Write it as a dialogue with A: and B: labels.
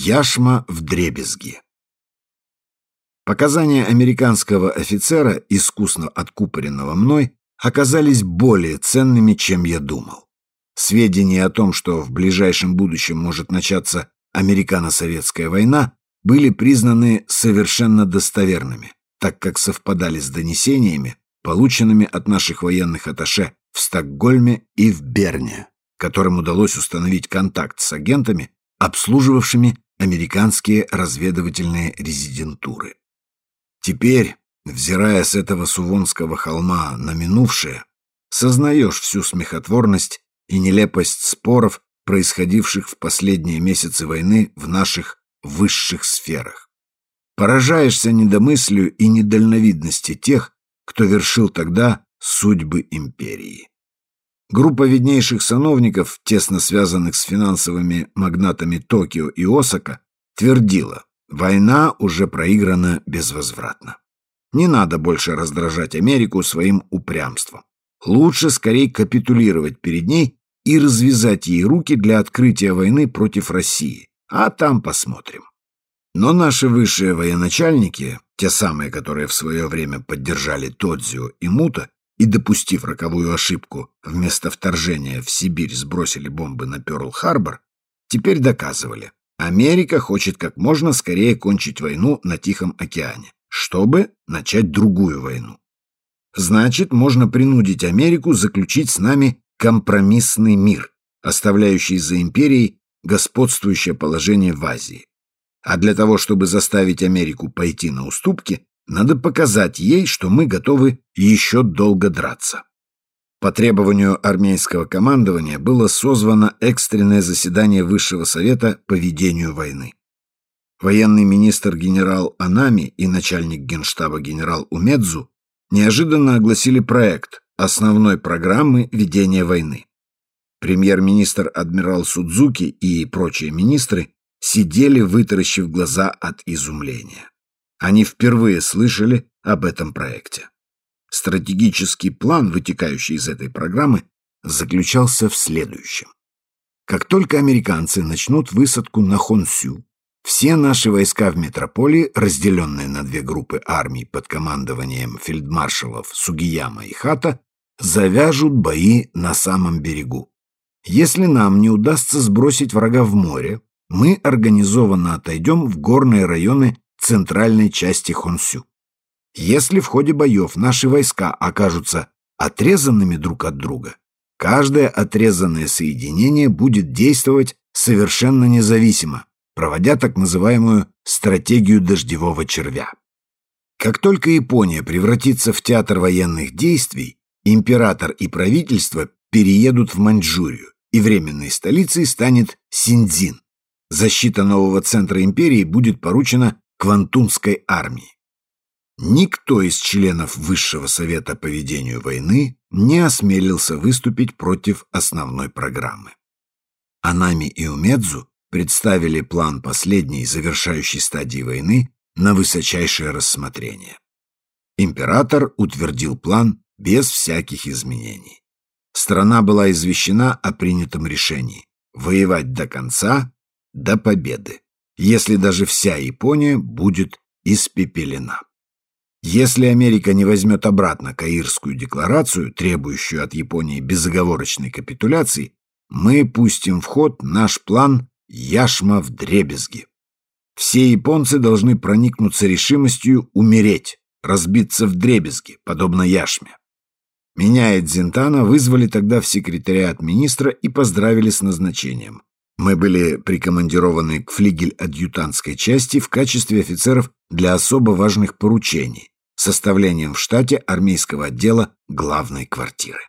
A: Яшма в дребезги. Показания американского офицера, искусно откупоренного мной, оказались более ценными, чем я думал. Сведения о том, что в ближайшем будущем может начаться американо-советская война, были признаны совершенно достоверными, так как совпадали с донесениями, полученными от наших военных атташе в Стокгольме и в Берне, которым удалось установить контакт с агентами, обслуживавшими американские разведывательные резидентуры. Теперь, взирая с этого Сувонского холма на минувшее, сознаешь всю смехотворность и нелепость споров, происходивших в последние месяцы войны в наших высших сферах. Поражаешься недомыслию и недальновидности тех, кто вершил тогда судьбы империи. Группа виднейших сановников, тесно связанных с финансовыми магнатами Токио и Осака, твердила, война уже проиграна безвозвратно. Не надо больше раздражать Америку своим упрямством. Лучше скорее капитулировать перед ней и развязать ей руки для открытия войны против России, а там посмотрим. Но наши высшие военачальники, те самые, которые в свое время поддержали Тодзио и Мута, и, допустив роковую ошибку, вместо вторжения в Сибирь сбросили бомбы на Пёрл-Харбор, теперь доказывали, Америка хочет как можно скорее кончить войну на Тихом океане, чтобы начать другую войну. Значит, можно принудить Америку заключить с нами компромиссный мир, оставляющий за империей господствующее положение в Азии. А для того, чтобы заставить Америку пойти на уступки, надо показать ей, что мы готовы еще долго драться. По требованию армейского командования было созвано экстренное заседание Высшего совета по ведению войны. Военный министр генерал Анами и начальник генштаба генерал Умедзу неожиданно огласили проект основной программы ведения войны. Премьер-министр адмирал Судзуки и прочие министры сидели, вытаращив глаза от изумления. Они впервые слышали об этом проекте. Стратегический план, вытекающий из этой программы, заключался в следующем. Как только американцы начнут высадку на Хонсю, все наши войска в метрополии, разделенные на две группы армий под командованием фельдмаршалов Сугияма и Хата, завяжут бои на самом берегу. Если нам не удастся сбросить врага в море, мы организованно отойдем в горные районы центральной части Хонсю. Если в ходе боев наши войска окажутся отрезанными друг от друга, каждое отрезанное соединение будет действовать совершенно независимо, проводя так называемую стратегию дождевого червя. Как только Япония превратится в театр военных действий, император и правительство переедут в Маньчжурию, и временной столицей станет Синдзин. Защита нового центра империи будет поручена Квантунской армии. Никто из членов Высшего совета по ведению войны не осмелился выступить против основной программы. Анами и Умедзу представили план последней завершающей стадии войны на высочайшее рассмотрение. Император утвердил план без всяких изменений. Страна была извещена о принятом решении – воевать до конца, до победы если даже вся Япония будет испепелена. Если Америка не возьмет обратно Каирскую декларацию, требующую от Японии безоговорочной капитуляции, мы пустим в ход наш план Яшма в дребезги. Все японцы должны проникнуться решимостью умереть, разбиться в дребезги, подобно Яшме. Меня и Дзентана вызвали тогда в секретариат министра и поздравили с назначением. Мы были прикомандированы к флигель-адъютантской части в качестве офицеров для особо важных поручений, составлением в штате армейского отдела главной квартиры.